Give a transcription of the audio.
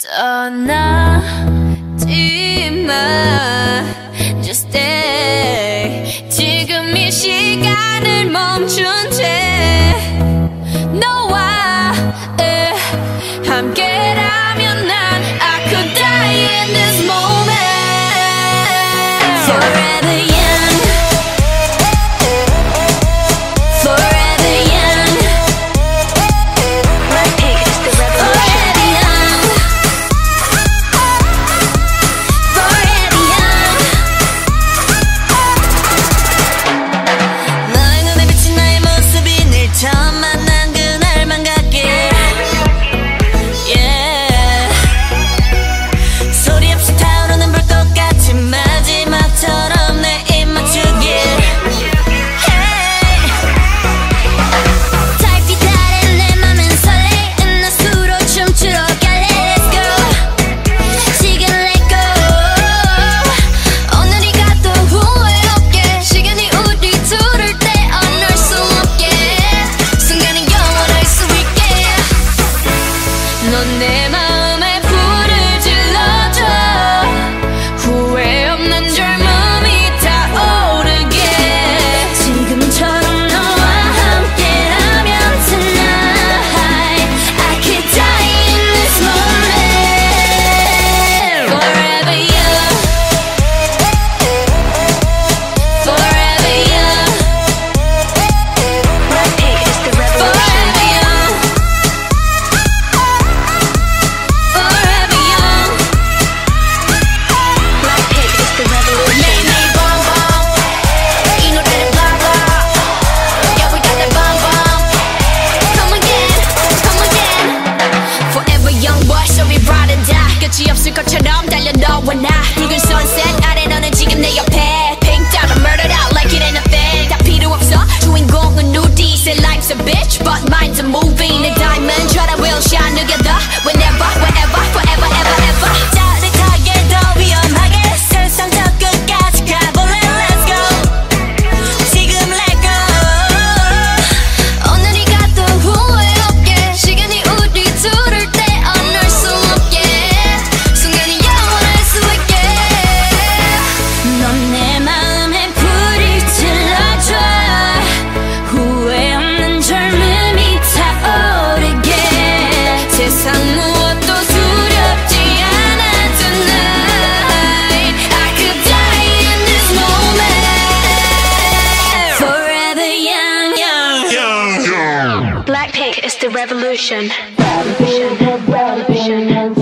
떠나지 마. Just stay. 지금 이 시간을 멈춘 채 너와 함께라면 난 I could die in this moment. Forever. Monday. Blackpink is the revolution. revolution. revolution.